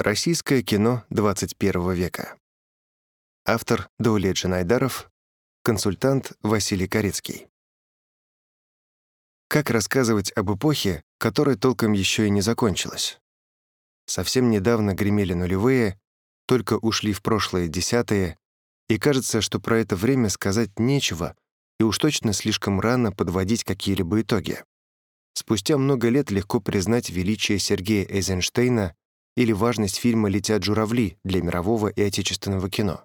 Российское кино 21 века. Автор Даулет Джанайдаров, консультант Василий Корецкий. Как рассказывать об эпохе, которая толком еще и не закончилась? Совсем недавно гремели нулевые, только ушли в прошлое десятые, и кажется, что про это время сказать нечего, и уж точно слишком рано подводить какие-либо итоги. Спустя много лет легко признать величие Сергея Эйзенштейна или важность фильма «Летят журавли» для мирового и отечественного кино.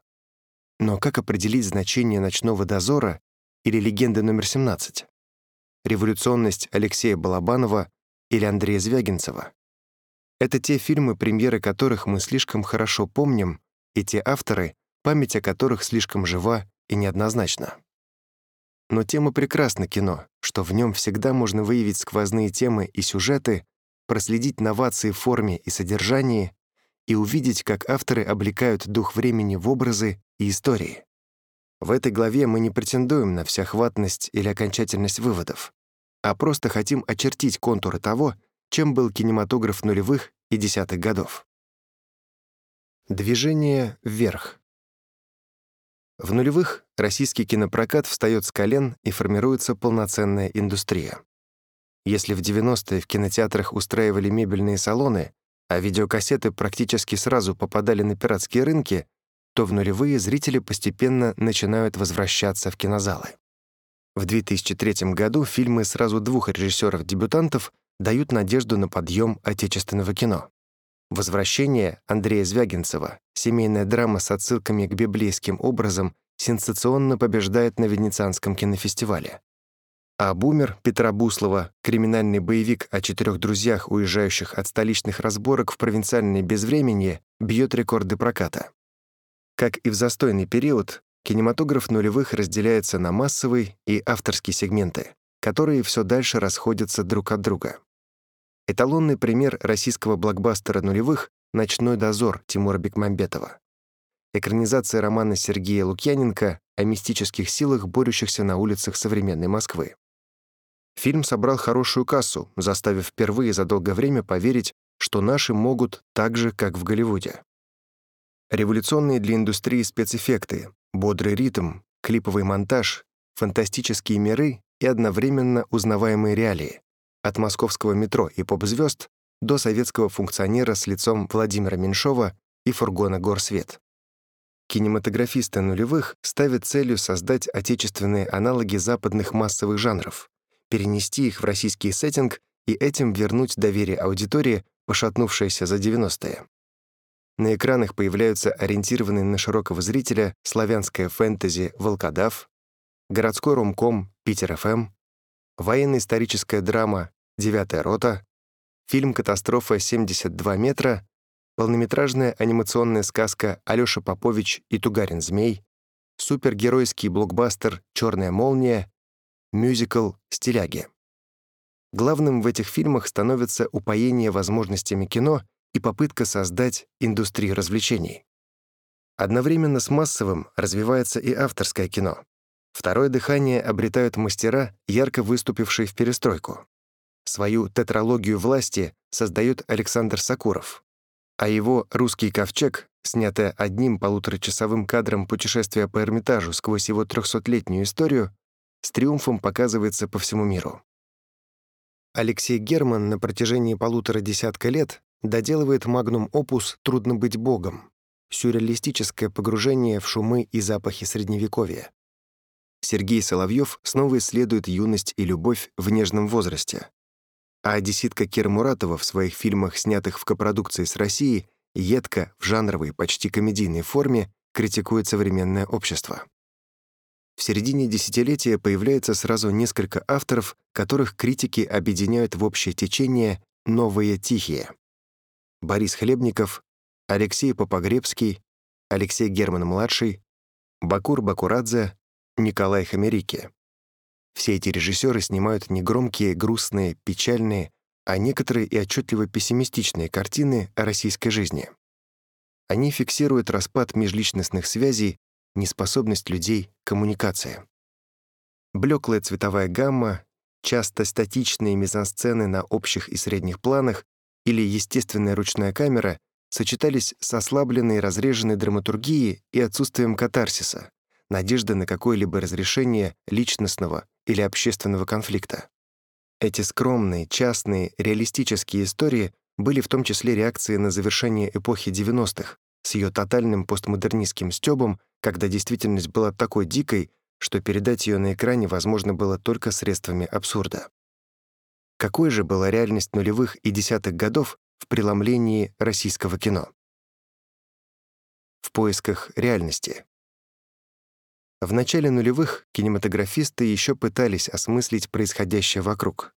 Но как определить значение «Ночного дозора» или «Легенды номер 17»? «Революционность» Алексея Балабанова или Андрея Звягинцева? Это те фильмы, премьеры которых мы слишком хорошо помним, и те авторы, память о которых слишком жива и неоднозначна. Но тема прекрасна кино, что в нем всегда можно выявить сквозные темы и сюжеты, проследить новации в форме и содержании и увидеть, как авторы облекают дух времени в образы и истории. В этой главе мы не претендуем на всеохватность или окончательность выводов, а просто хотим очертить контуры того, чем был кинематограф нулевых и десятых годов. Движение вверх. В нулевых российский кинопрокат встает с колен и формируется полноценная индустрия. Если в 90-е в кинотеатрах устраивали мебельные салоны, а видеокассеты практически сразу попадали на пиратские рынки, то в нулевые зрители постепенно начинают возвращаться в кинозалы. В 2003 году фильмы сразу двух режиссеров-дебютантов дают надежду на подъем отечественного кино. «Возвращение» Андрея Звягинцева, семейная драма с отсылками к библейским образам, сенсационно побеждает на Венецианском кинофестивале. А «Бумер» Петра Буслова, криминальный боевик о четырех друзьях, уезжающих от столичных разборок в провинциальное безвременье, бьет рекорды проката. Как и в застойный период, кинематограф нулевых разделяется на массовый и авторский сегменты, которые все дальше расходятся друг от друга. Эталонный пример российского блокбастера нулевых «Ночной дозор» Тимура Бекмамбетова. Экранизация романа Сергея Лукьяненко о мистических силах, борющихся на улицах современной Москвы. Фильм собрал хорошую кассу, заставив впервые за долгое время поверить, что наши могут так же, как в Голливуде. Революционные для индустрии спецэффекты, бодрый ритм, клиповый монтаж, фантастические миры и одновременно узнаваемые реалии. От московского метро и поп-звезд до советского функционера с лицом Владимира Меньшова и фургона «Горсвет». Кинематографисты нулевых ставят целью создать отечественные аналоги западных массовых жанров, перенести их в российский сеттинг и этим вернуть доверие аудитории, пошатнувшееся за 90-е. На экранах появляются ориентированные на широкого зрителя славянская фэнтези «Волкодав», городской ромком «Питер ФМ», военно-историческая драма «Девятая рота», фильм «Катастрофа 72 метра», полнометражная анимационная сказка «Алёша Попович и Тугарин-змей», супергеройский блокбастер «Чёрная молния» мюзикл «Стиляги». Главным в этих фильмах становится упоение возможностями кино и попытка создать индустрию развлечений. Одновременно с массовым развивается и авторское кино. Второе дыхание обретают мастера, ярко выступившие в перестройку. Свою тетралогию власти создает Александр Сакуров, а его «Русский ковчег», снятое одним полуторачасовым кадром путешествия по Эрмитажу сквозь его трехсотлетнюю историю, с триумфом показывается по всему миру. Алексей Герман на протяжении полутора десятка лет доделывает магнум-опус «Трудно быть богом» — сюрреалистическое погружение в шумы и запахи Средневековья. Сергей Соловьев снова исследует юность и любовь в нежном возрасте. А одесситка Кир Муратова в своих фильмах, снятых в копродукции с Россией, едко, в жанровой, почти комедийной форме, критикует современное общество. В середине десятилетия появляется сразу несколько авторов, которых критики объединяют в общее течение «новые тихие». Борис Хлебников, Алексей Попогребский, Алексей Герман-младший, Бакур Бакурадзе, Николай Хамерики. Все эти режиссеры снимают негромкие, грустные, печальные, а некоторые и отчетливо пессимистичные картины о российской жизни. Они фиксируют распад межличностных связей неспособность людей к коммуникации. Блеклая цветовая гамма, часто статичные мизансцены на общих и средних планах или естественная ручная камера сочетались с ослабленной разреженной драматургией и отсутствием катарсиса, надежды на какое-либо разрешение личностного или общественного конфликта. Эти скромные, частные, реалистические истории были в том числе реакцией на завершение эпохи 90-х с ее тотальным постмодернистским стёбом, когда действительность была такой дикой, что передать ее на экране возможно было только средствами абсурда. Какой же была реальность нулевых и десятых годов в преломлении российского кино? В поисках реальности. В начале нулевых кинематографисты еще пытались осмыслить происходящее вокруг.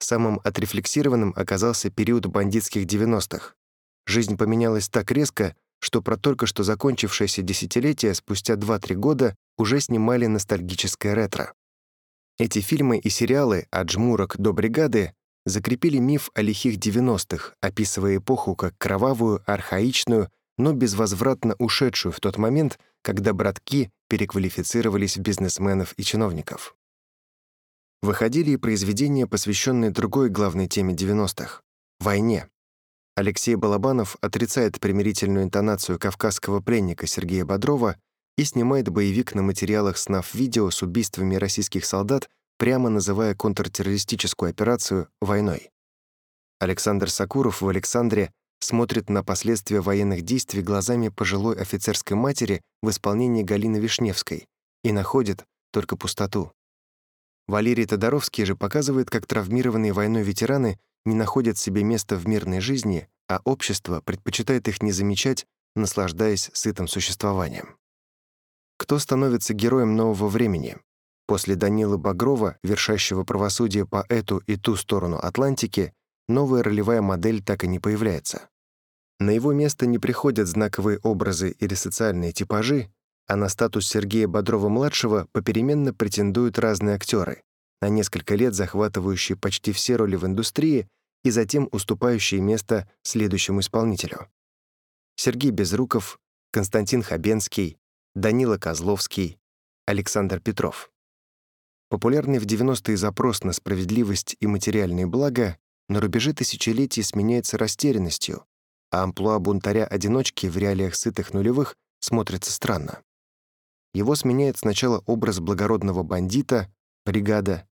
Самым отрефлексированным оказался период бандитских 90-х. Жизнь поменялась так резко, что про только что закончившееся десятилетие спустя 2-3 года уже снимали ностальгическое ретро. Эти фильмы и сериалы «От жмурок до бригады» закрепили миф о лихих 90-х, описывая эпоху как кровавую, архаичную, но безвозвратно ушедшую в тот момент, когда братки переквалифицировались в бизнесменов и чиновников. Выходили и произведения, посвященные другой главной теме 90-х — войне. Алексей Балабанов отрицает примирительную интонацию кавказского пленника Сергея Бодрова и снимает боевик на материалах снав-видео с убийствами российских солдат, прямо называя контртеррористическую операцию «войной». Александр Сакуров в «Александре» смотрит на последствия военных действий глазами пожилой офицерской матери в исполнении Галины Вишневской и находит только пустоту. Валерий Тодоровский же показывает, как травмированные войной ветераны не находят себе места в мирной жизни, а общество предпочитает их не замечать, наслаждаясь сытым существованием. Кто становится героем нового времени? После Данилы Багрова, вершащего правосудие по эту и ту сторону Атлантики, новая ролевая модель так и не появляется. На его место не приходят знаковые образы или социальные типажи, а на статус Сергея Бодрова-младшего попеременно претендуют разные актеры, на несколько лет захватывающие почти все роли в индустрии и затем уступающие место следующему исполнителю. Сергей Безруков, Константин Хабенский, Данила Козловский, Александр Петров. Популярный в 90-е запрос на справедливость и материальные блага на рубеже тысячелетий сменяется растерянностью, а амплуа бунтаря-одиночки в реалиях сытых нулевых смотрится странно. Его сменяет сначала образ благородного бандита, бригада,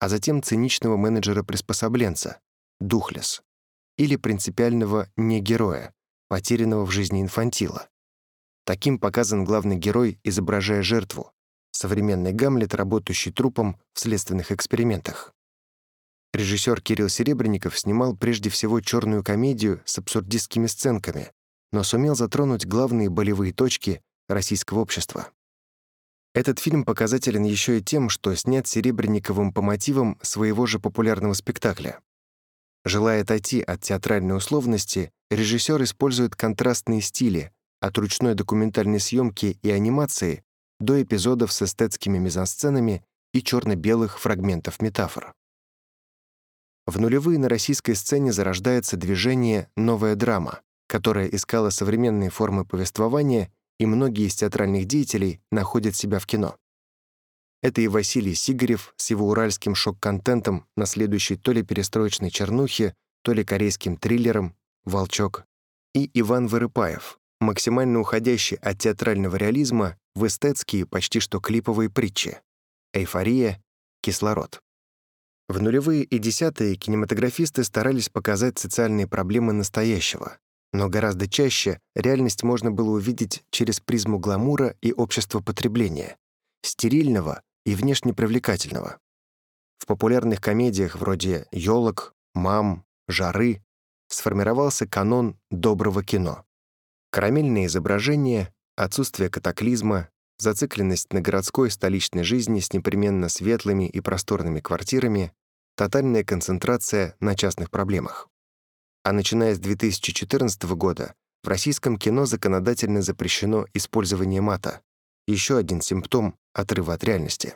а затем циничного менеджера-приспособленца, духлес, или принципиального негероя, потерянного в жизни инфантила. Таким показан главный герой, изображая жертву, современный Гамлет, работающий трупом в следственных экспериментах. Режиссер Кирилл Серебренников снимал прежде всего черную комедию с абсурдистскими сценками, но сумел затронуть главные болевые точки российского общества. Этот фильм показателен еще и тем, что снят Серебренниковым по мотивам своего же популярного спектакля. Желая отойти от театральной условности, режиссер использует контрастные стили, от ручной документальной съемки и анимации до эпизодов с эстетскими мизансценами и черно-белых фрагментов метафор. В нулевые на российской сцене зарождается движение «Новая драма», которое искало современные формы повествования, и многие из театральных деятелей находят себя в кино. Это и Василий Сигарев с его уральским шок-контентом, наследующий то ли перестроечной чернухи, то ли корейским триллером «Волчок», и Иван Вырыпаев, максимально уходящий от театрального реализма в эстетские, почти что клиповые притчи. «Эйфория», «Кислород». В нулевые и десятые кинематографисты старались показать социальные проблемы настоящего, но гораздо чаще реальность можно было увидеть через призму гламура и общества потребления, стерильного и внешне привлекательного. В популярных комедиях вроде «Ёлок», «Мам», «Жары» сформировался канон доброго кино. Карамельные изображения, отсутствие катаклизма, зацикленность на городской столичной жизни с непременно светлыми и просторными квартирами, тотальная концентрация на частных проблемах. А начиная с 2014 года в российском кино законодательно запрещено использование мата, еще один симптом отрыва от реальности.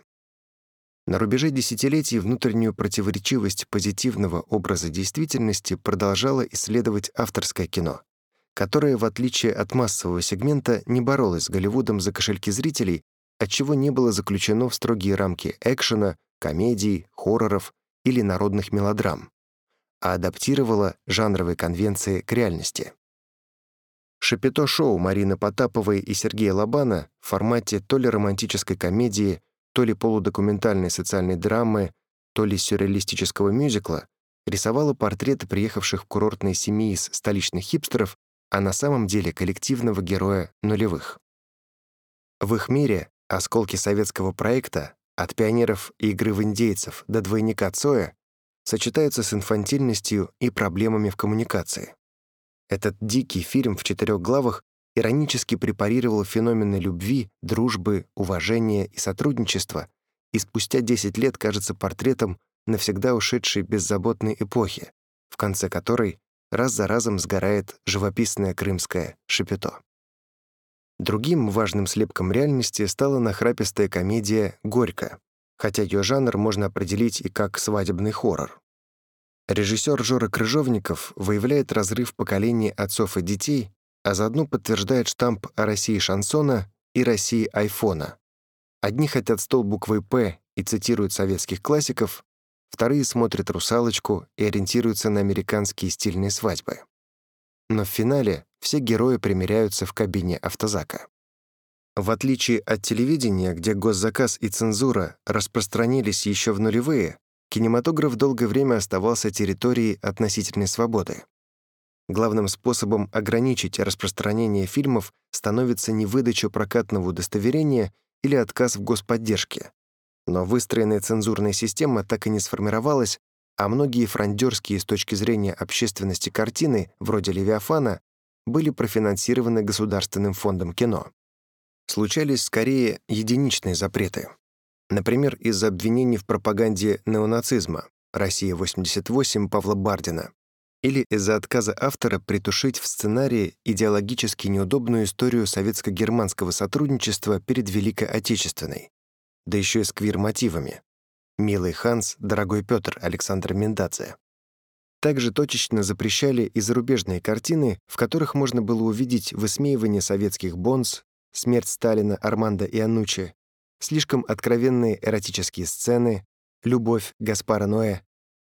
На рубеже десятилетий внутреннюю противоречивость позитивного образа действительности продолжало исследовать авторское кино, которое, в отличие от массового сегмента, не боролось с Голливудом за кошельки зрителей, отчего не было заключено в строгие рамки экшена, комедий, хорроров или народных мелодрам, а адаптировала жанровые конвенции к реальности. Шапито-шоу Марины Потаповой и Сергея Лобана в формате то ли романтической комедии, то ли полудокументальной социальной драмы, то ли сюрреалистического мюзикла рисовало портреты приехавших в курортные семьи из столичных хипстеров, а на самом деле коллективного героя нулевых. В их мире осколки советского проекта от пионеров и игры в индейцев до двойника Цоя сочетаются с инфантильностью и проблемами в коммуникации. Этот дикий фильм в четырех главах иронически препарировал феномены любви, дружбы, уважения и сотрудничества и спустя 10 лет кажется портретом навсегда ушедшей беззаботной эпохи, в конце которой раз за разом сгорает живописное крымское шапито. Другим важным слепком реальности стала нахрапистая комедия «Горько», хотя ее жанр можно определить и как свадебный хоррор. Режиссер Жора Крыжовников выявляет разрыв поколений отцов и детей, а заодно подтверждает штамп о России шансона и России айфона. Одни хотят стол буквой «П» и цитируют советских классиков, вторые смотрят «Русалочку» и ориентируются на американские стильные свадьбы. Но в финале все герои примиряются в кабине автозака. В отличие от телевидения, где госзаказ и цензура распространились еще в нулевые, кинематограф долгое время оставался территорией относительной свободы. Главным способом ограничить распространение фильмов становится не выдача прокатного удостоверения или отказ в господдержке. Но выстроенная цензурная система так и не сформировалась, а многие франдерские с точки зрения общественности картины, вроде «Левиафана», были профинансированы Государственным фондом кино. Случались скорее единичные запреты. Например, из-за обвинений в пропаганде неонацизма «Россия-88» Павла Бардина или из-за отказа автора притушить в сценарии идеологически неудобную историю советско-германского сотрудничества перед Великой Отечественной, да еще и с квир-мотивами. «Милый Ханс», «Дорогой Петр» Александр Мендадзе. Также точечно запрещали и зарубежные картины, в которых можно было увидеть высмеивание советских бонс, смерть Сталина, Армандо и Анучи, слишком откровенные эротические сцены, любовь Гаспара Ноэ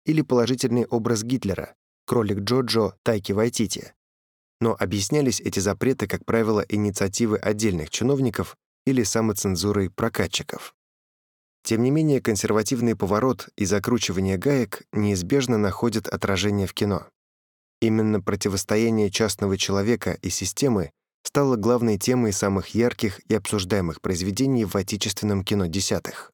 или положительный образ Гитлера, кролик Джоджо Тайки Вайтити. Но объяснялись эти запреты, как правило, инициативы отдельных чиновников или самоцензурой прокатчиков. Тем не менее, консервативный поворот и закручивание гаек неизбежно находят отражение в кино. Именно противостояние частного человека и системы стало главной темой самых ярких и обсуждаемых произведений в отечественном кино десятых.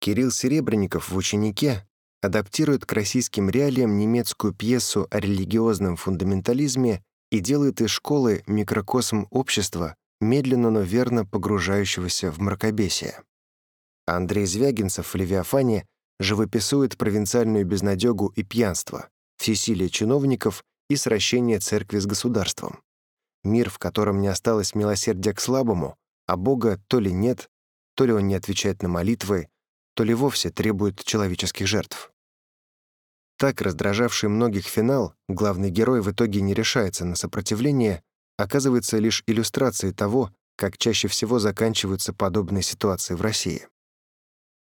Кирилл Серебренников в «Ученике» адаптирует к российским реалиям немецкую пьесу о религиозном фундаментализме и делает из школы микрокосм общества, медленно, но верно погружающегося в мракобесие. Андрей Звягинцев в «Левиафане» живописует провинциальную безнадегу и пьянство, всесилие чиновников и сращение церкви с государством. Мир, в котором не осталось милосердия к слабому, а Бога то ли нет, то ли он не отвечает на молитвы, то ли вовсе требует человеческих жертв. Так раздражавший многих финал, главный герой в итоге не решается на сопротивление, оказывается лишь иллюстрацией того, как чаще всего заканчиваются подобные ситуации в России.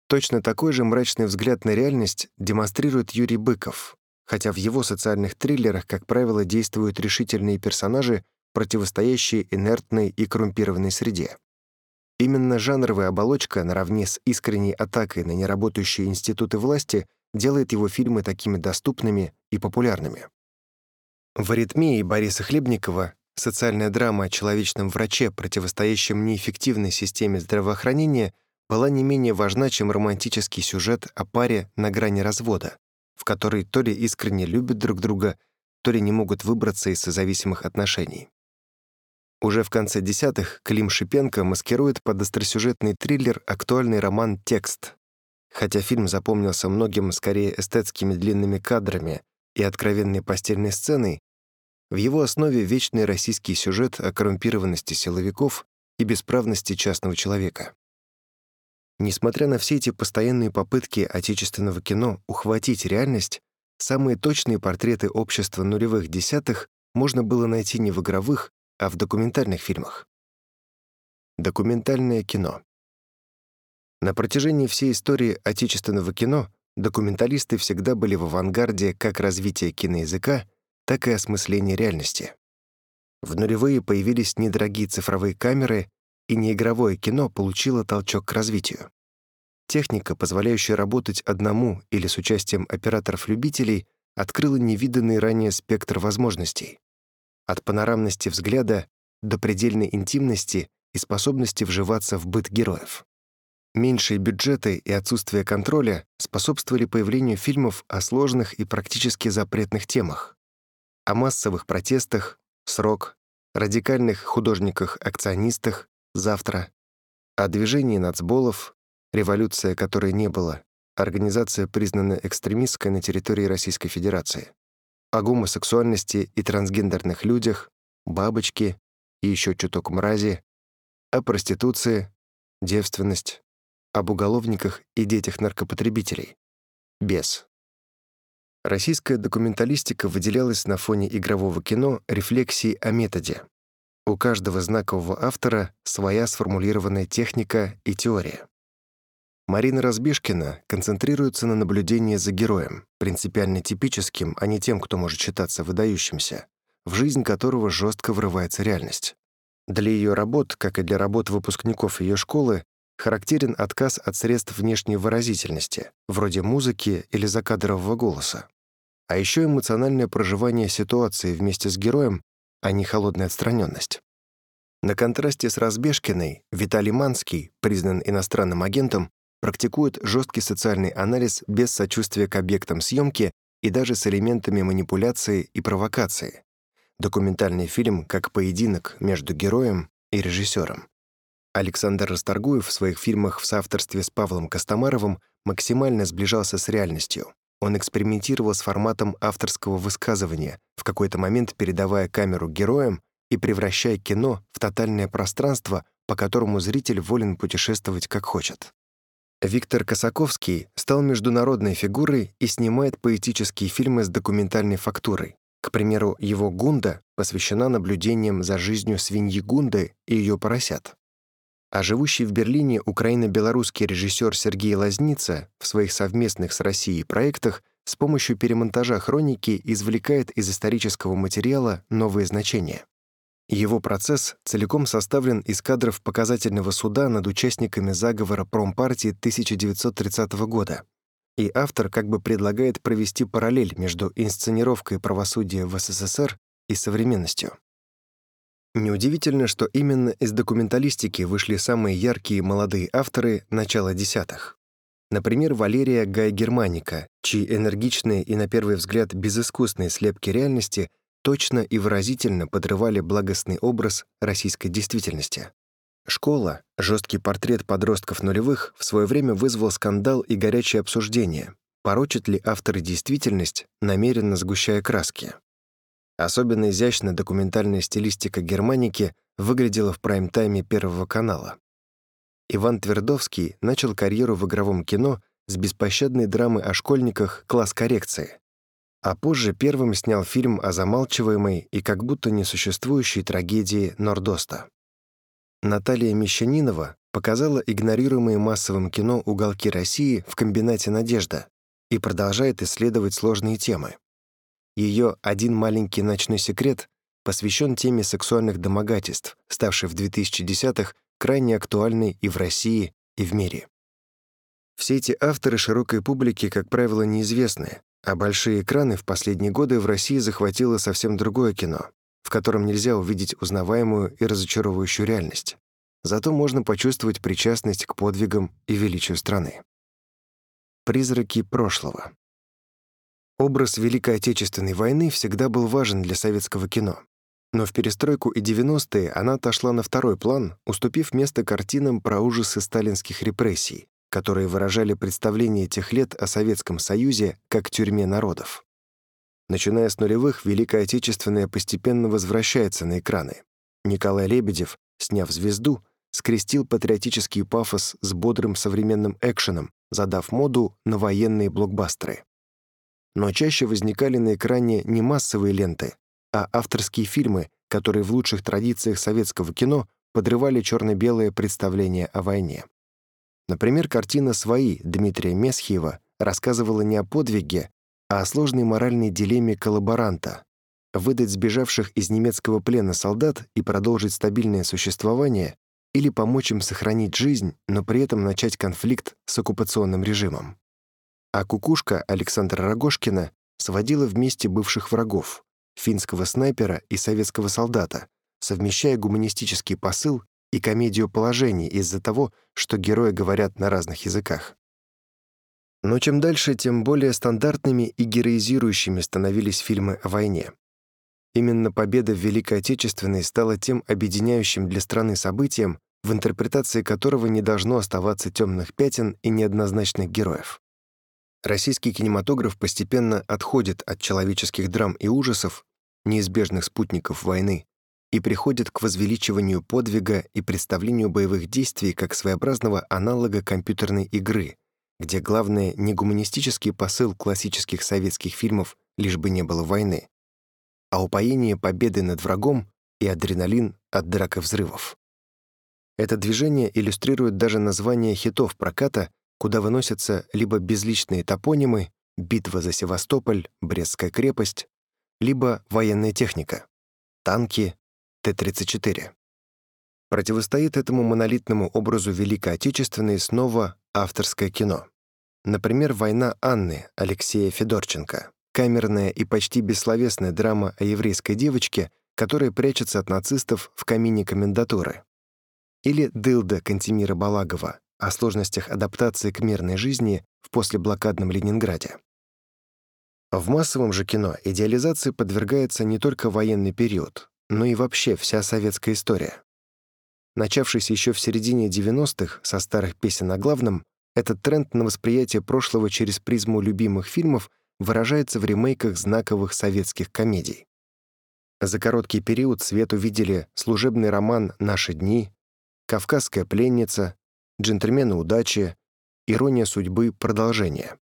Точно такой же мрачный взгляд на реальность демонстрирует Юрий Быков, хотя в его социальных триллерах, как правило, действуют решительные персонажи, противостоящие инертной и коррумпированной среде. Именно жанровая оболочка наравне с искренней атакой на неработающие институты власти — делает его фильмы такими доступными и популярными. В «Аритмии» Бориса Хлебникова социальная драма о человечном враче, противостоящем неэффективной системе здравоохранения, была не менее важна, чем романтический сюжет о паре на грани развода, в которой то ли искренне любят друг друга, то ли не могут выбраться из созависимых отношений. Уже в конце десятых Клим Шипенко маскирует под остросюжетный триллер актуальный роман «Текст», Хотя фильм запомнился многим скорее эстетскими длинными кадрами и откровенной постельной сценой, в его основе вечный российский сюжет о коррумпированности силовиков и бесправности частного человека. Несмотря на все эти постоянные попытки отечественного кино ухватить реальность, самые точные портреты общества нулевых десятых можно было найти не в игровых, а в документальных фильмах. Документальное кино. На протяжении всей истории отечественного кино документалисты всегда были в авангарде как развития киноязыка, так и осмысления реальности. В нулевые появились недорогие цифровые камеры, и неигровое кино получило толчок к развитию. Техника, позволяющая работать одному или с участием операторов-любителей, открыла невиданный ранее спектр возможностей. От панорамности взгляда до предельной интимности и способности вживаться в быт героев. Меньшие бюджеты и отсутствие контроля способствовали появлению фильмов о сложных и практически запретных темах, о массовых протестах, срок, радикальных художниках-акционистах, завтра, о движении нацболов, революция которой не было, организация признана экстремистской на территории Российской Федерации, о гомосексуальности и трансгендерных людях, бабочки и еще чуток мрази, о проституции, девственность, об уголовниках и детях наркопотребителей. Без. Российская документалистика выделялась на фоне игрового кино рефлексией о методе. У каждого знакового автора своя сформулированная техника и теория. Марина Разбишкина концентрируется на наблюдении за героем, принципиально типическим, а не тем, кто может считаться выдающимся, в жизнь которого жестко врывается реальность. Для ее работ, как и для работ выпускников ее школы, характерен отказ от средств внешней выразительности, вроде музыки или закадрового голоса. А еще эмоциональное проживание ситуации вместе с героем, а не холодная отстраненность. На контрасте с Разбежкиной Виталий Манский, признан иностранным агентом, практикует жесткий социальный анализ без сочувствия к объектам съемки и даже с элементами манипуляции и провокации. Документальный фильм как поединок между героем и режиссером. Александр Расторгуев в своих фильмах в соавторстве с Павлом Костомаровым максимально сближался с реальностью. Он экспериментировал с форматом авторского высказывания, в какой-то момент передавая камеру героям и превращая кино в тотальное пространство, по которому зритель волен путешествовать как хочет. Виктор Косаковский стал международной фигурой и снимает поэтические фильмы с документальной фактурой. К примеру, его «Гунда» посвящена наблюдениям за жизнью свиньи Гунды и ее поросят. А живущий в Берлине украино-белорусский режиссер Сергей Лазница в своих совместных с Россией проектах с помощью перемонтажа хроники извлекает из исторического материала новые значения. Его процесс целиком составлен из кадров показательного суда над участниками заговора промпартии 1930 года. И автор как бы предлагает провести параллель между инсценировкой правосудия в СССР и современностью. Неудивительно, что именно из документалистики вышли самые яркие молодые авторы начала десятых. Например, Валерия Гай Германика, чьи энергичные и, на первый взгляд, безыскусные слепки реальности точно и выразительно подрывали благостный образ российской действительности. «Школа», жесткий портрет подростков нулевых, в свое время вызвал скандал и горячее обсуждение, порочат ли авторы действительность, намеренно сгущая краски. Особенно изящно документальная стилистика германики выглядела в прайм-тайме Первого канала. Иван Твердовский начал карьеру в игровом кино с беспощадной драмы о школьниках «Класс коррекции», а позже первым снял фильм о замалчиваемой и как будто несуществующей трагедии Нордоста. Наталья Мещанинова показала игнорируемые массовым кино уголки России в комбинате «Надежда» и продолжает исследовать сложные темы. Ее «Один маленький ночной секрет» посвящен теме сексуальных домогательств, ставшей в 2010-х крайне актуальной и в России, и в мире. Все эти авторы широкой публике, как правило, неизвестны, а большие экраны в последние годы в России захватило совсем другое кино, в котором нельзя увидеть узнаваемую и разочаровывающую реальность. Зато можно почувствовать причастность к подвигам и величию страны. Призраки прошлого. Образ Великой Отечественной войны всегда был важен для советского кино. Но в перестройку и 90-е она отошла на второй план, уступив место картинам про ужасы сталинских репрессий, которые выражали представление тех лет о Советском Союзе как тюрьме народов. Начиная с нулевых, Великая Отечественная постепенно возвращается на экраны. Николай Лебедев, сняв «Звезду», скрестил патриотический пафос с бодрым современным экшеном, задав моду на военные блокбастеры но чаще возникали на экране не массовые ленты, а авторские фильмы, которые в лучших традициях советского кино подрывали черно-белое представление о войне. Например, картина «Свои» Дмитрия Месхиева рассказывала не о подвиге, а о сложной моральной дилемме коллаборанта, выдать сбежавших из немецкого плена солдат и продолжить стабильное существование или помочь им сохранить жизнь, но при этом начать конфликт с оккупационным режимом. А кукушка Александра Рогошкина сводила вместе бывших врагов, финского снайпера и советского солдата, совмещая гуманистический посыл и комедию положений из-за того, что герои говорят на разных языках. Но чем дальше, тем более стандартными и героизирующими становились фильмы о войне. Именно победа в Великой Отечественной стала тем объединяющим для страны событием, в интерпретации которого не должно оставаться темных пятен и неоднозначных героев. Российский кинематограф постепенно отходит от человеческих драм и ужасов, неизбежных спутников войны, и приходит к возвеличиванию подвига и представлению боевых действий как своеобразного аналога компьютерной игры, где главное не гуманистический посыл классических советских фильмов «Лишь бы не было войны», а упоение победы над врагом и адреналин от драк и взрывов. Это движение иллюстрирует даже название хитов проката, куда выносятся либо безличные топонимы «Битва за Севастополь», «Брестская крепость», либо военная техника — танки, Т-34. Противостоит этому монолитному образу Великой Отечественной снова авторское кино. Например, «Война Анны» Алексея Федорченко камерная и почти бессловесная драма о еврейской девочке, которая прячется от нацистов в камине комендатуры. Или «Дылда» Кантемира Балагова о сложностях адаптации к мирной жизни в послеблокадном Ленинграде. В массовом же кино идеализации подвергается не только военный период, но и вообще вся советская история. Начавшись еще в середине 90-х со старых песен о главном, этот тренд на восприятие прошлого через призму любимых фильмов выражается в ремейках знаковых советских комедий. За короткий период свет увидели служебный роман «Наши дни», «Кавказская пленница», «Джентльмены удачи», «Ирония судьбы. Продолжение».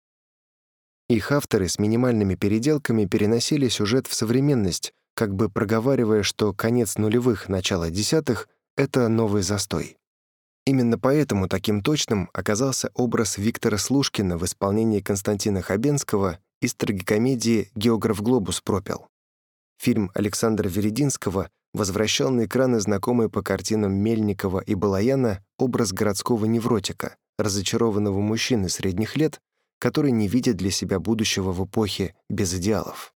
Их авторы с минимальными переделками переносили сюжет в современность, как бы проговаривая, что конец нулевых, начало десятых — это новый застой. Именно поэтому таким точным оказался образ Виктора Слушкина в исполнении Константина Хабенского из трагикомедии «Географ Глобус пропил». Фильм Александра Верединского возвращал на экраны знакомый по картинам Мельникова и Балаяна образ городского невротика, разочарованного мужчины средних лет, который не видит для себя будущего в эпохе без идеалов.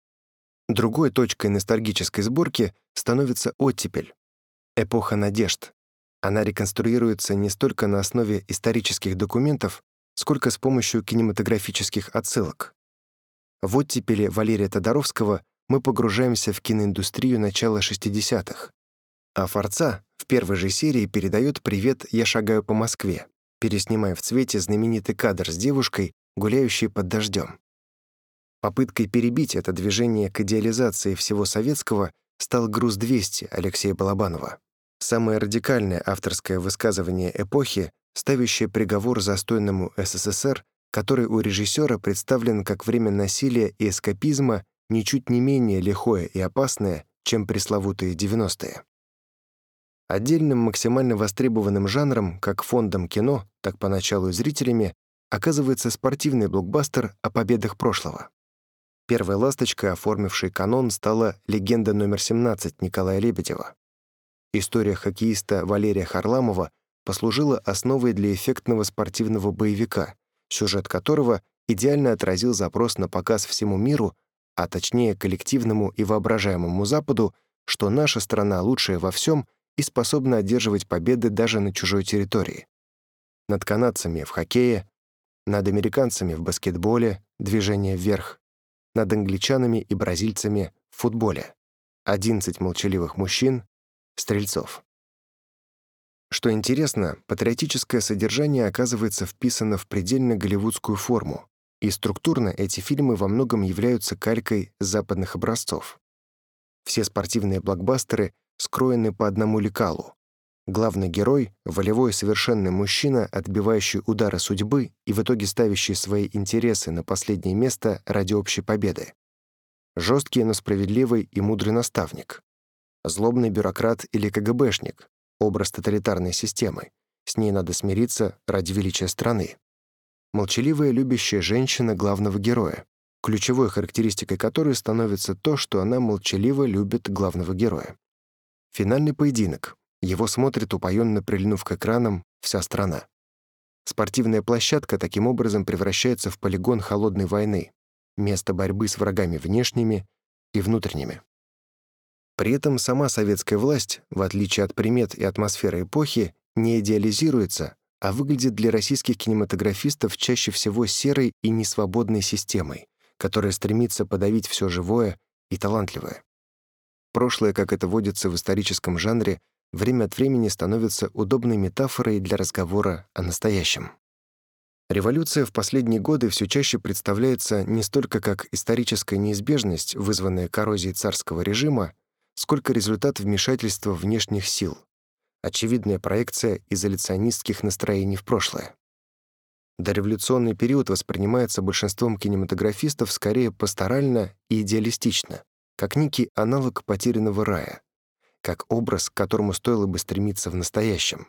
Другой точкой ностальгической сборки становится оттепель, эпоха надежд. Она реконструируется не столько на основе исторических документов, сколько с помощью кинематографических отсылок. В оттепели Валерия Тодоровского мы погружаемся в киноиндустрию начала 60-х. А «Форца» в первой же серии передает «Привет, я шагаю по Москве», переснимая в цвете знаменитый кадр с девушкой, гуляющей под дождем. Попыткой перебить это движение к идеализации всего советского стал «Груз-200» Алексея Балабанова. Самое радикальное авторское высказывание эпохи, ставящее приговор застойному СССР который у режиссера представлен как время насилия и эскапизма ничуть не менее лихое и опасное, чем пресловутые 90-е. Отдельным максимально востребованным жанром, как фондом кино, так поначалу и зрителями, оказывается спортивный блокбастер о победах прошлого. Первой ласточкой, оформившей канон, стала легенда номер 17 Николая Лебедева. История хоккеиста Валерия Харламова послужила основой для эффектного спортивного боевика, сюжет которого идеально отразил запрос на показ всему миру, а точнее коллективному и воображаемому Западу, что наша страна лучшая во всем и способна одерживать победы даже на чужой территории. Над канадцами в хоккее, над американцами в баскетболе, движение вверх, над англичанами и бразильцами в футболе. 11 молчаливых мужчин, стрельцов. Что интересно, патриотическое содержание оказывается вписано в предельно голливудскую форму, и структурно эти фильмы во многом являются калькой западных образцов. Все спортивные блокбастеры скроены по одному лекалу. Главный герой — волевой совершенный мужчина, отбивающий удары судьбы и в итоге ставящий свои интересы на последнее место ради общей победы. Жесткий, но справедливый и мудрый наставник. Злобный бюрократ или КГБшник, образ тоталитарной системы. С ней надо смириться ради величия страны. Молчаливая любящая женщина главного героя. ключевой характеристикой которой становится то, что она молчаливо любит главного героя. Финальный поединок. Его смотрит, упоенно прильнув к экранам, вся страна. Спортивная площадка таким образом превращается в полигон холодной войны, место борьбы с врагами внешними и внутренними. При этом сама советская власть, в отличие от примет и атмосферы эпохи, не идеализируется, а выглядит для российских кинематографистов чаще всего серой и несвободной системой, которая стремится подавить все живое и талантливое. Прошлое, как это водится в историческом жанре, время от времени становится удобной метафорой для разговора о настоящем. Революция в последние годы все чаще представляется не столько как историческая неизбежность, вызванная коррозией царского режима, сколько результат вмешательства внешних сил, очевидная проекция изоляционистских настроений в прошлое. Дореволюционный период воспринимается большинством кинематографистов скорее пасторально и идеалистично, как некий аналог потерянного рая, как образ, к которому стоило бы стремиться в настоящем.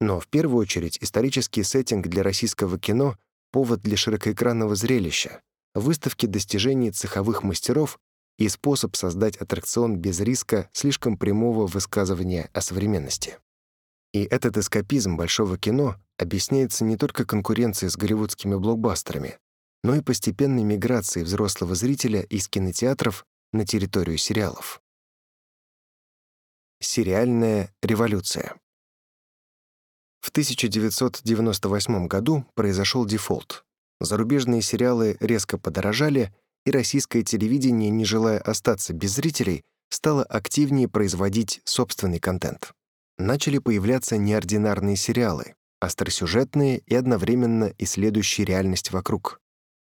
Но в первую очередь исторический сеттинг для российского кино — повод для широкоэкранного зрелища, выставки достижений цеховых мастеров и способ создать аттракцион без риска слишком прямого высказывания о современности. И этот эскапизм большого кино объясняется не только конкуренцией с голливудскими блокбастерами, но и постепенной миграцией взрослого зрителя из кинотеатров на территорию сериалов. Сериальная революция. В 1998 году произошел дефолт. Зарубежные сериалы резко подорожали, и российское телевидение, не желая остаться без зрителей, стало активнее производить собственный контент. Начали появляться неординарные сериалы, остросюжетные и одновременно исследующие реальность вокруг.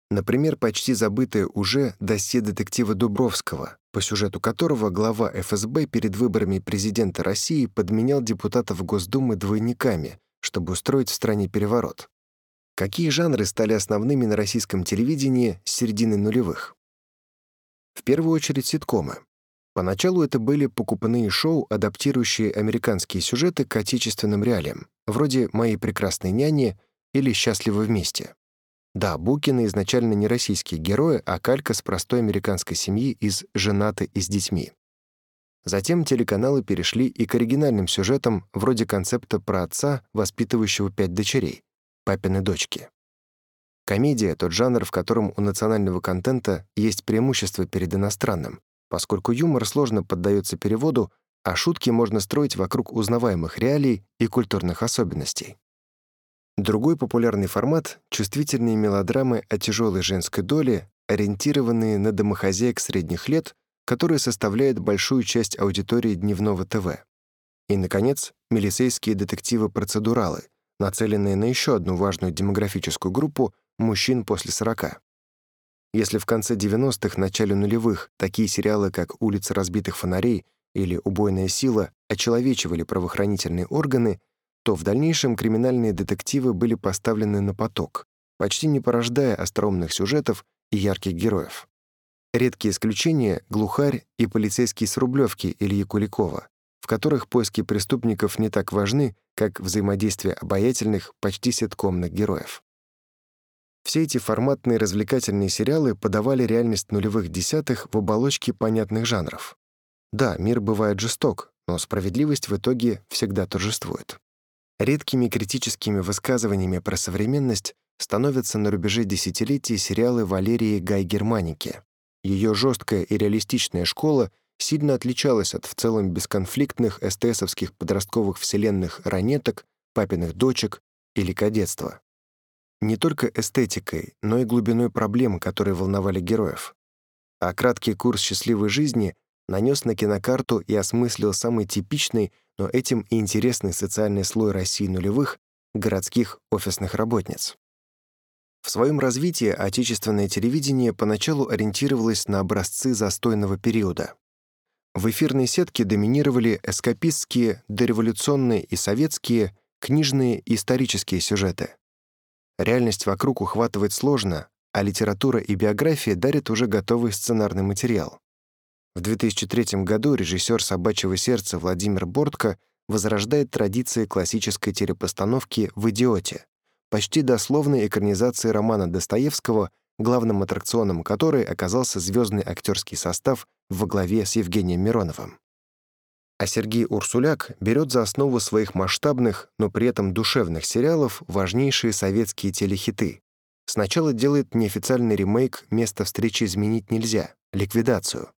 Например, почти забытое уже досье детектива Дубровского, по сюжету которого глава ФСБ перед выборами президента России подменял депутатов Госдумы двойниками, чтобы устроить в стране переворот. Какие жанры стали основными на российском телевидении с середины нулевых? В первую очередь ситкомы. Поначалу это были покупные шоу, адаптирующие американские сюжеты к отечественным реалиям, вроде «Моей прекрасной няни» или «Счастливы вместе». Да, Букины изначально не российские герои, а калька с простой американской семьи из «Женаты и с детьми». Затем телеканалы перешли и к оригинальным сюжетам, вроде концепта про отца, воспитывающего пять дочерей, папины дочки. Комедия — тот жанр, в котором у национального контента есть преимущество перед иностранным, поскольку юмор сложно поддается переводу, а шутки можно строить вокруг узнаваемых реалий и культурных особенностей. Другой популярный формат — чувствительные мелодрамы о тяжелой женской доле, ориентированные на домохозяек средних лет, которые составляют большую часть аудитории дневного ТВ. И, наконец, милицейские детективы-процедуралы, нацеленные на еще одну важную демографическую группу — мужчин после 40. Если в конце 90-х, начале нулевых такие сериалы, как «Улица разбитых фонарей» или «Убойная сила» очеловечивали правоохранительные органы, то в дальнейшем криминальные детективы были поставлены на поток, почти не порождая остроумных сюжетов и ярких героев. Редкие исключения — «Глухарь» и «Полицейские с Рублевки» Ильи Куликова, в которых поиски преступников не так важны, как взаимодействие обаятельных, почти ситкомных героев. Все эти форматные развлекательные сериалы подавали реальность нулевых десятых в оболочке понятных жанров. Да, мир бывает жесток, но справедливость в итоге всегда торжествует. Редкими критическими высказываниями про современность становятся на рубеже десятилетий сериалы Валерии Гай-Германики. Ее жесткая и реалистичная школа сильно отличалась от в целом бесконфликтных эстесовских подростковых вселенных ранеток, папиных дочек или кадетства. Не только эстетикой, но и глубиной проблем, которые волновали героев. А краткий курс счастливой жизни нанес на кинокарту и осмыслил самый типичный но этим и интересный социальный слой России нулевых — городских офисных работниц. В своем развитии отечественное телевидение поначалу ориентировалось на образцы застойного периода. В эфирной сетке доминировали эскапистские, дореволюционные и советские, книжные и исторические сюжеты. Реальность вокруг ухватывать сложно, а литература и биография дарят уже готовый сценарный материал. В 2003 году режиссер «Собачьего сердца» Владимир Бортко возрождает традиции классической телепостановки в «Идиоте», почти дословной экранизации романа Достоевского главным аттракционом которой оказался звездный актерский состав во главе с Евгением Мироновым. А Сергей Урсуляк берет за основу своих масштабных, но при этом душевных сериалов важнейшие советские телехиты. Сначала делает неофициальный ремейк «Место встречи изменить нельзя» — «Ликвидацию».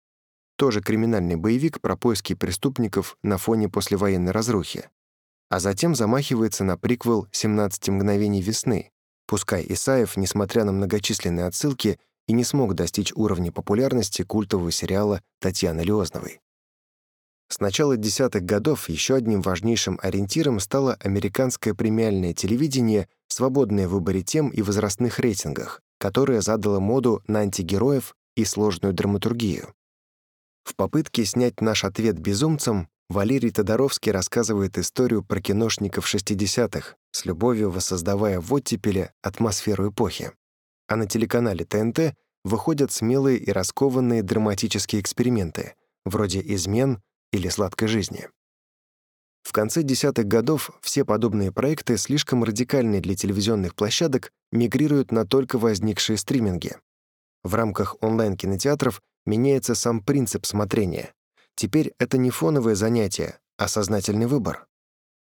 Тоже криминальный боевик про поиски преступников на фоне послевоенной разрухи. А затем замахивается на приквел «17 мгновений весны», пускай Исаев, несмотря на многочисленные отсылки, и не смог достичь уровня популярности культового сериала Татьяны Леозновой. С начала десятых годов еще одним важнейшим ориентиром стало американское премиальное телевидение, свободное в выборе тем и возрастных рейтингах, которое задало моду на антигероев и сложную драматургию. В попытке снять наш ответ безумцам Валерий Тодоровский рассказывает историю про киношников 60-х, с любовью воссоздавая в оттепеле атмосферу эпохи. А на телеканале ТНТ выходят смелые и раскованные драматические эксперименты, вроде «Измен», или сладкой жизни. В конце десятых годов все подобные проекты, слишком радикальные для телевизионных площадок, мигрируют на только возникшие стриминги. В рамках онлайн-кинотеатров меняется сам принцип смотрения. Теперь это не фоновое занятие, а сознательный выбор.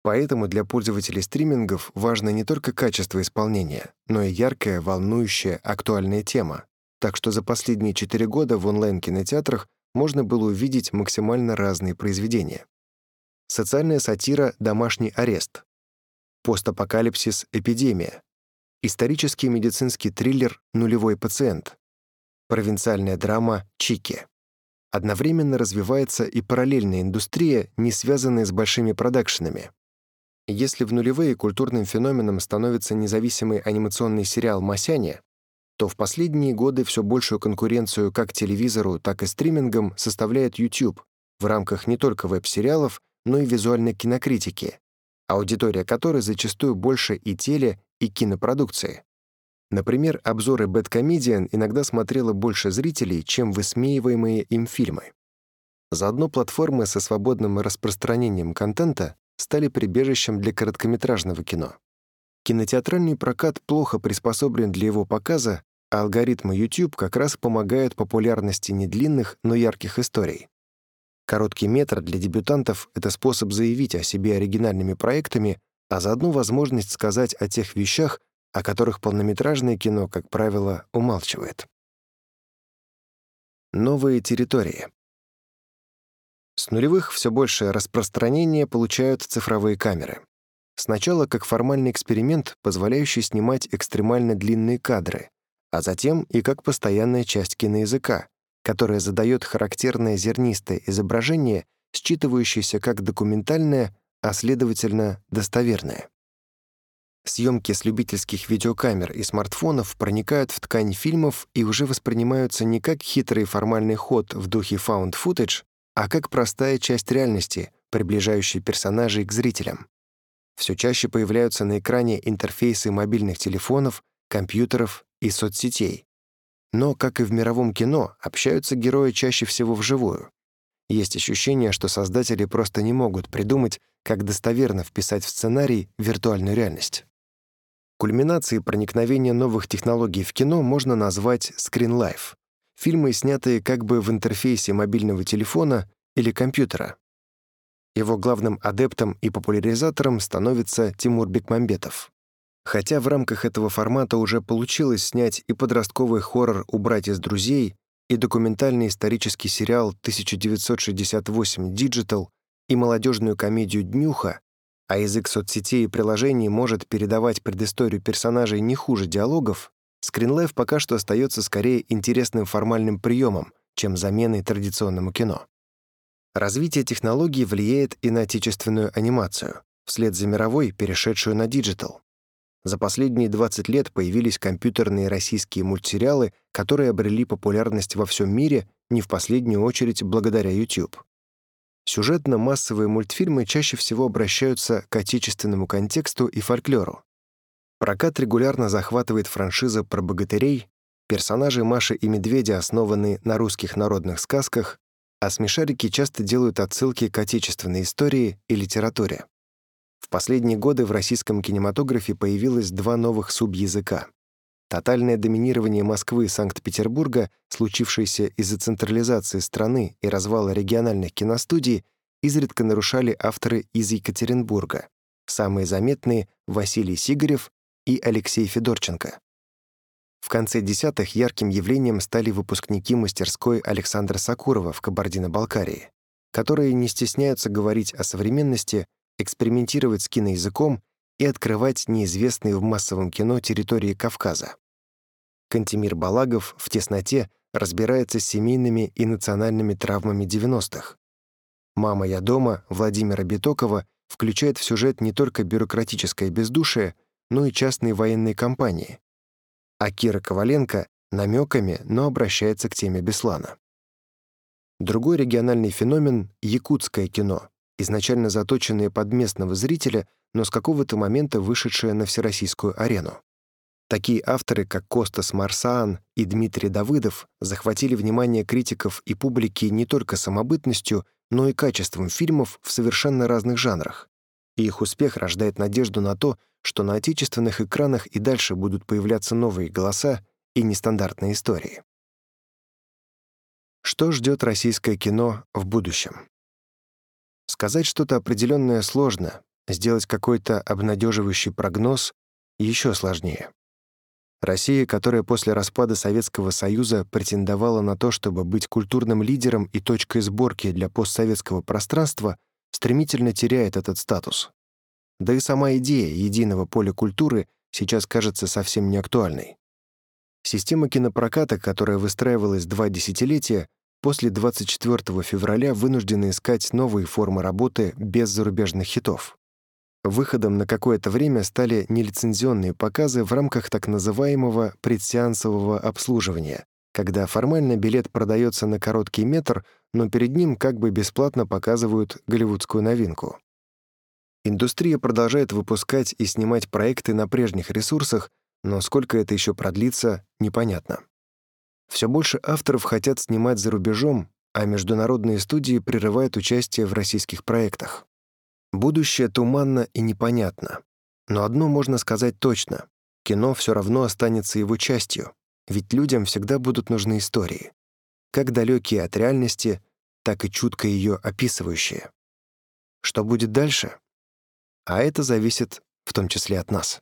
Поэтому для пользователей стримингов важно не только качество исполнения, но и яркая, волнующая, актуальная тема. Так что за последние четыре года в онлайн-кинотеатрах можно было увидеть максимально разные произведения. Социальная сатира «Домашний арест», постапокалипсис «Эпидемия», исторический медицинский триллер «Нулевой пациент», провинциальная драма «Чики». Одновременно развивается и параллельная индустрия, не связанная с большими продакшенами. Если в нулевые культурным феноменом становится независимый анимационный сериал «Масяня», то в последние годы все большую конкуренцию как телевизору, так и стримингам составляет YouTube в рамках не только веб-сериалов, но и визуальной кинокритики, аудитория которой зачастую больше и теле, и кинопродукции. Например, обзоры Bad иногда смотрело больше зрителей, чем высмеиваемые им фильмы. Заодно платформы со свободным распространением контента стали прибежищем для короткометражного кино. Кинотеатральный прокат плохо приспособлен для его показа, алгоритмы YouTube как раз помогают популярности не длинных, но ярких историй. Короткий метр для дебютантов — это способ заявить о себе оригинальными проектами, а заодно возможность сказать о тех вещах, о которых полнометражное кино, как правило, умалчивает. Новые территории. С нулевых все большее распространение получают цифровые камеры. Сначала как формальный эксперимент, позволяющий снимать экстремально длинные кадры, а затем и как постоянная часть киноязыка, которая задает характерное зернистое изображение, считывающееся как документальное, а следовательно, достоверное. Съемки с любительских видеокамер и смартфонов проникают в ткань фильмов и уже воспринимаются не как хитрый формальный ход в духе found footage, а как простая часть реальности, приближающая персонажей к зрителям. Все чаще появляются на экране интерфейсы мобильных телефонов, компьютеров и соцсетей. Но, как и в мировом кино, общаются герои чаще всего вживую. Есть ощущение, что создатели просто не могут придумать, как достоверно вписать в сценарий виртуальную реальность. Кульминацией проникновения новых технологий в кино можно назвать Life. Фильмы, снятые как бы в интерфейсе мобильного телефона или компьютера. Его главным адептом и популяризатором становится Тимур Бекмамбетов. Хотя в рамках этого формата уже получилось снять и подростковый хоррор «Убрать из друзей», и документальный исторический сериал «1968 Digital», и молодежную комедию «Днюха», а язык соцсетей и приложений может передавать предысторию персонажей не хуже диалогов, скринлайф пока что остается скорее интересным формальным приемом, чем заменой традиционному кино. Развитие технологий влияет и на отечественную анимацию, вслед за мировой, перешедшую на digital. За последние 20 лет появились компьютерные российские мультсериалы, которые обрели популярность во всем мире, не в последнюю очередь благодаря YouTube. Сюжетно-массовые мультфильмы чаще всего обращаются к отечественному контексту и фольклору. Прокат регулярно захватывает франшиза про богатырей, персонажи Маши и Медведя основаны на русских народных сказках, а смешарики часто делают отсылки к отечественной истории и литературе. В последние годы в российском кинематографе появилось два новых субъязыка. Тотальное доминирование Москвы и Санкт-Петербурга, случившееся из-за централизации страны и развала региональных киностудий, изредка нарушали авторы из Екатеринбурга. Самые заметные — Василий Сигарев и Алексей Федорченко. В конце десятых ярким явлением стали выпускники мастерской Александра Сакурова в Кабардино-Балкарии, которые не стесняются говорить о современности, экспериментировать с киноязыком и открывать неизвестные в массовом кино территории Кавказа. Кантемир Балагов в тесноте разбирается с семейными и национальными травмами 90-х. «Мама, я дома» Владимира Битокова включает в сюжет не только бюрократическое бездушие, но и частные военные компании. А Кира Коваленко намеками, но обращается к теме Беслана. Другой региональный феномен — якутское кино, изначально заточенное под местного зрителя, но с какого-то момента вышедшее на всероссийскую арену. Такие авторы, как Костас Марсаан и Дмитрий Давыдов, захватили внимание критиков и публики не только самобытностью, но и качеством фильмов в совершенно разных жанрах. И их успех рождает надежду на то, что на отечественных экранах и дальше будут появляться новые голоса и нестандартные истории. Что ждет российское кино в будущем? Сказать что-то определенное сложно, сделать какой-то обнадеживающий прогноз еще сложнее. Россия, которая после распада Советского Союза претендовала на то, чтобы быть культурным лидером и точкой сборки для постсоветского пространства, стремительно теряет этот статус. Да и сама идея единого поля культуры сейчас кажется совсем неактуальной. Система кинопроката, которая выстраивалась два десятилетия, после 24 февраля вынуждена искать новые формы работы без зарубежных хитов. Выходом на какое-то время стали нелицензионные показы в рамках так называемого предсеансового обслуживания, когда формально билет продается на короткий метр, но перед ним как бы бесплатно показывают голливудскую новинку. Индустрия продолжает выпускать и снимать проекты на прежних ресурсах, но сколько это еще продлится, непонятно. Все больше авторов хотят снимать за рубежом, а международные студии прерывают участие в российских проектах. Будущее туманно и непонятно. Но одно можно сказать точно. Кино все равно останется его частью, ведь людям всегда будут нужны истории. Как далекие от реальности, так и чутко ее описывающие. Что будет дальше? А это зависит в том числе от нас.